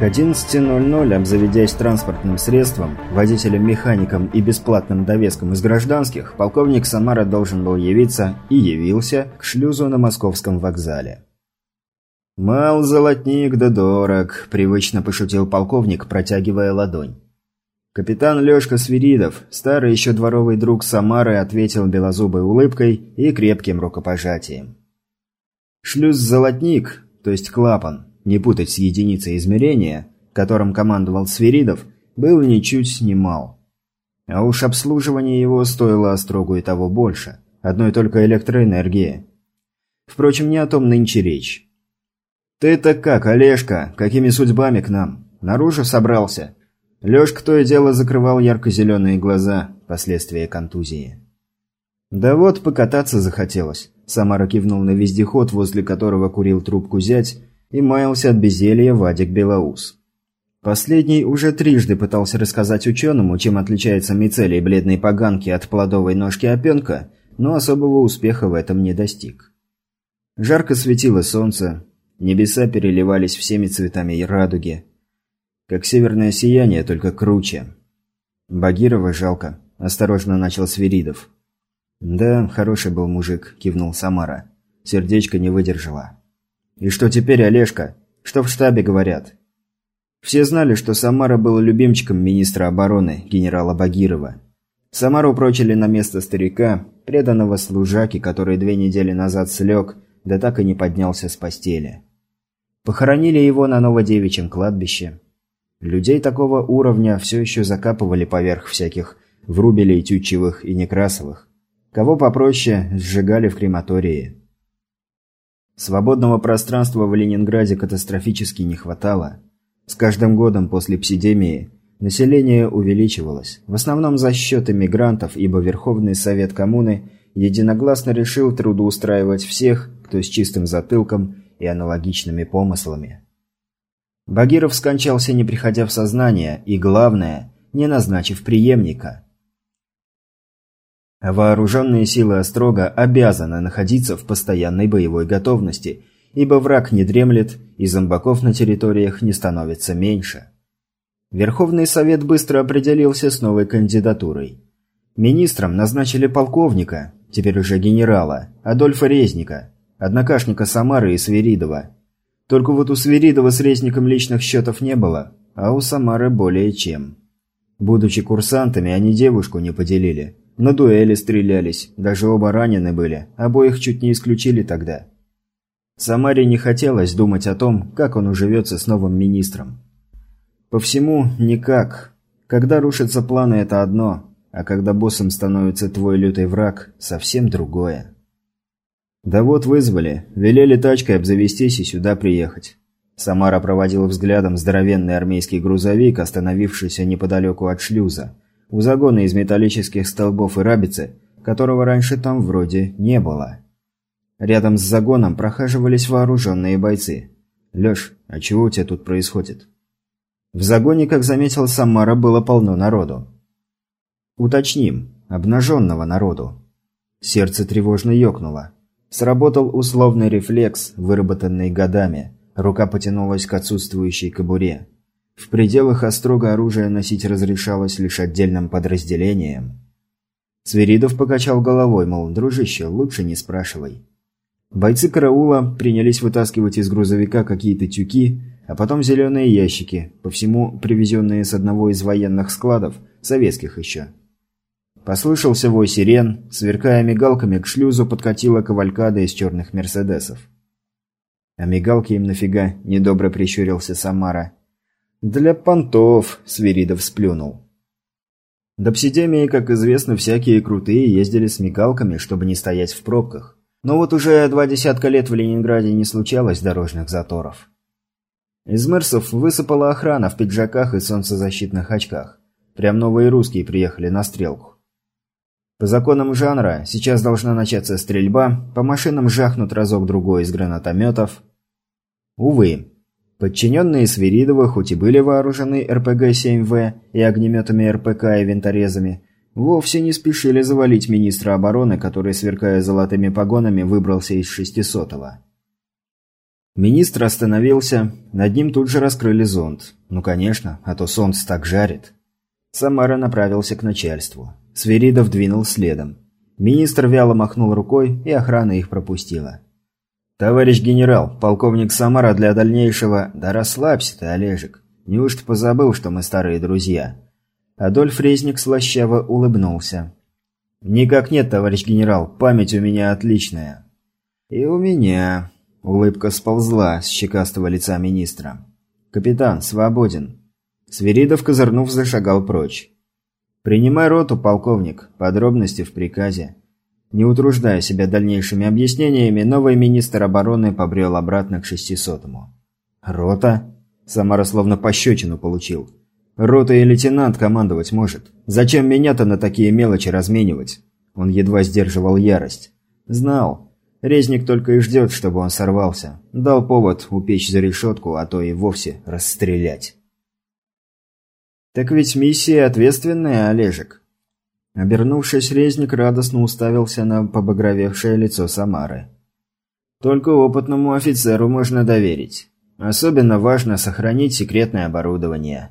К 11.00, обзаведясь транспортным средством, водителем-механиком и бесплатным довеском из гражданских, полковник Самара должен был явиться и явился к шлюзу на московском вокзале. «Мал золотник да дорог», – привычно пошутил полковник, протягивая ладонь. Капитан Лёшка Свиридов, старый еще дворовый друг Самары, ответил белозубой улыбкой и крепким рукопожатием. Шлюз «Золотник», то есть клапан, не путать с единицей измерения, которым командовал Свиридов, был ничуть не мал. А уж обслуживание его стоило острогу и того больше, одной только электроэнергии. Впрочем, не о том нынче речь. «Ты-то как, Олежка? Какими судьбами к нам? Наружу собрался?» Лёшка то и дело закрывал ярко-зеленые глаза, последствия контузии. «Да вот, покататься захотелось», – Самара кивнул на вездеход, возле которого курил трубку зять, и маялся от безделья Вадик Белоус. Последний уже трижды пытался рассказать ученому, чем отличается мицелий бледной поганки от плодовой ножки опенка, но особого успеха в этом не достиг. Жарко светило солнце, небеса переливались всеми цветами радуги, как северное сияние, только круче. Багирова жалко, осторожно начал Свиридов. Да, хороший был мужик, кивнул Самара. Сердечко не выдержало. И что теперь, Олежка? Что в штабе говорят? Все знали, что Самара был любимчиком министра обороны, генерала Багирова. Самару прочили на место старика, преданного служаки, который две недели назад слег, да так и не поднялся с постели. Похоронили его на Новодевичьем кладбище. Людей такого уровня все еще закапывали поверх всяких врубелей тютчевых и некрасовых. Кого попроще, сжигали в крематории. Свободного пространства в Ленинграде катастрофически не хватало. С каждым годом после эпидемии население увеличивалось, в основном за счет иммигрантов, ибо Верховный Совет Коммуны единогласно решил трудоустраивать всех, кто с чистым затылком и аналогичными помыслами. Багиров скончался, не приходя в сознание, и, главное, не назначив преемника. Вооруженные силы Острога обязаны находиться в постоянной боевой готовности, ибо враг не дремлет, и зомбаков на территориях не становится меньше. Верховный Совет быстро определился с новой кандидатурой. Министром назначили полковника, теперь уже генерала, Адольфа Резника, однокашника Самары и Свиридова – только вот у Свиридова с резником личных счетов не было, а у Самары более чем. Будучи курсантами, они девушку не поделили. На дуэли стрелялись, даже оба ранены были, обоих чуть не исключили тогда. Самаре не хотелось думать о том, как он уживется с новым министром. По всему, никак. Когда рушатся планы, это одно, а когда боссом становится твой лютый враг, совсем другое. «Да вот вызвали. Велели тачкой обзавестись и сюда приехать». Самара проводила взглядом здоровенный армейский грузовик, остановившийся неподалеку от шлюза, у загона из металлических столбов и рабицы, которого раньше там вроде не было. Рядом с загоном прохаживались вооруженные бойцы. «Лёш, а чего у тебя тут происходит?» В загоне, как заметил Самара, было полно народу. Уточним, обнаженного народу. Сердце тревожно ёкнуло. Сработал условный рефлекс, выработанный годами. Рука потянулась к отсутствующей кобуре. В пределах острога оружие носить разрешалось лишь отдельным подразделениям. Свиридов покачал головой, мол, дружище, лучше не спрашивай. Бойцы караула принялись вытаскивать из грузовика какие-то тюки, а потом зеленые ящики, по всему привезенные с одного из военных складов, советских еще. Послышался вой сирен, сверкая мигалками к шлюзу подкатила кавалькада из черных мерседесов. «А мигалки им нафига?» – недобро прищурился Самара. «Для понтов», – Свиридов сплюнул. До псидемии, как известно, всякие крутые ездили с мигалками, чтобы не стоять в пробках. Но вот уже два десятка лет в Ленинграде не случалось дорожных заторов. Из Мерсов высыпала охрана в пиджаках и солнцезащитных очках. Прям новые русские приехали на стрелку. По законам жанра сейчас должна начаться стрельба, по машинам жахнут разок-другой из гранатометов. Увы, подчиненные Свиридова хоть и были вооружены РПГ-7В и огнеметами РПК и винторезами, вовсе не спешили завалить министра обороны, который, сверкая золотыми погонами, выбрался из шестисотого. Министр остановился, над ним тут же раскрыли зонт. Ну, конечно, а то солнце так жарит. Самара направился к начальству. Свиридов двинул следом. Министр вяло махнул рукой, и охрана их пропустила. «Товарищ генерал, полковник Самара для дальнейшего...» «Да расслабься ты, Олежек. Неужто позабыл, что мы старые друзья?» Адольф Резник слащаво улыбнулся. «Никак нет, товарищ генерал, память у меня отличная». «И у меня...» Улыбка сползла с щекастого лица министра. «Капитан, свободен». Свиридов, козырнув, зашагал прочь. «Принимай роту, полковник. Подробности в приказе». Не утруждая себя дальнейшими объяснениями, новый министр обороны побрел обратно к шестисотому. «Рота?» Самара словно пощечину получил. «Рота и лейтенант командовать может. Зачем меня-то на такие мелочи разменивать?» Он едва сдерживал ярость. «Знал. Резник только и ждет, чтобы он сорвался. Дал повод упечь за решетку, а то и вовсе расстрелять». «Так ведь миссия ответственная, Олежек». Обернувшись, Резник радостно уставился на побагровевшее лицо Самары. «Только опытному офицеру можно доверить. Особенно важно сохранить секретное оборудование.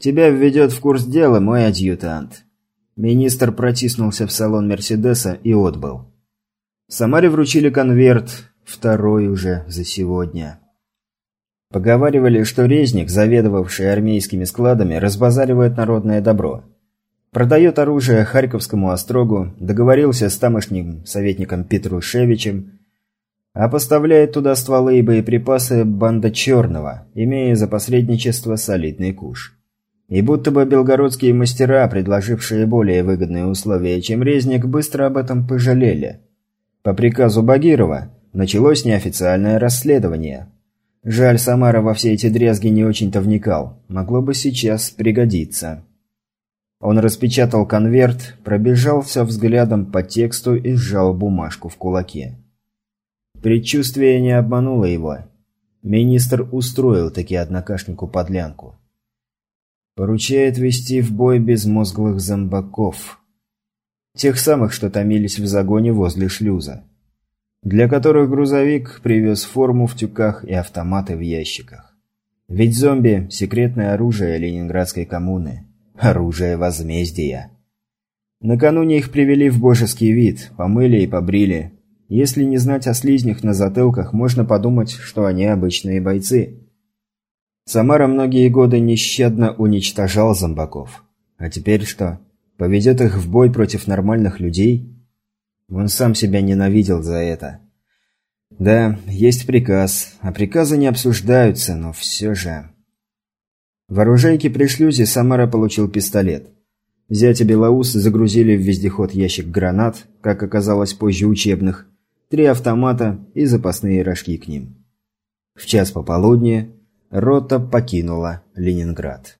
Тебя введет в курс дела мой адъютант». Министр протиснулся в салон Мерседеса и отбыл. Самаре вручили конверт, второй уже за сегодня. Поговаривали, что резник, заведовавший армейскими складами, разбазаривает народное добро. Продает оружие Харьковскому острогу, договорился с тамошним советником Петрушевичем, а поставляет туда стволы и боеприпасы банда Черного, имея за посредничество солидный куш. И будто бы белгородские мастера, предложившие более выгодные условия, чем резник, быстро об этом пожалели. По приказу Багирова началось неофициальное расследование – Жаль, Самара во все эти дрязги не очень-то вникал. Могло бы сейчас пригодиться. Он распечатал конверт, пробежался взглядом по тексту и сжал бумажку в кулаке. Предчувствие не обмануло его. Министр устроил таки однокашнику подлянку. Поручает вести в бой безмозглых зомбаков. Тех самых, что томились в загоне возле шлюза для которых грузовик привез форму в тюках и автоматы в ящиках. Ведь зомби – секретное оружие Ленинградской коммуны. Оружие возмездия. Накануне их привели в божеский вид, помыли и побрили. Если не знать о слизнях на затылках, можно подумать, что они обычные бойцы. Самара многие годы нещадно уничтожал зомбаков. А теперь что? Поведет их в бой против нормальных людей? Он сам себя ненавидел за это. Да, есть приказ, а приказы не обсуждаются, но все же... В оружейке при шлюзе Самара получил пистолет. Зятя Белоус загрузили в вездеход ящик гранат, как оказалось позже учебных, три автомата и запасные рожки к ним. В час пополудни рота покинула Ленинград.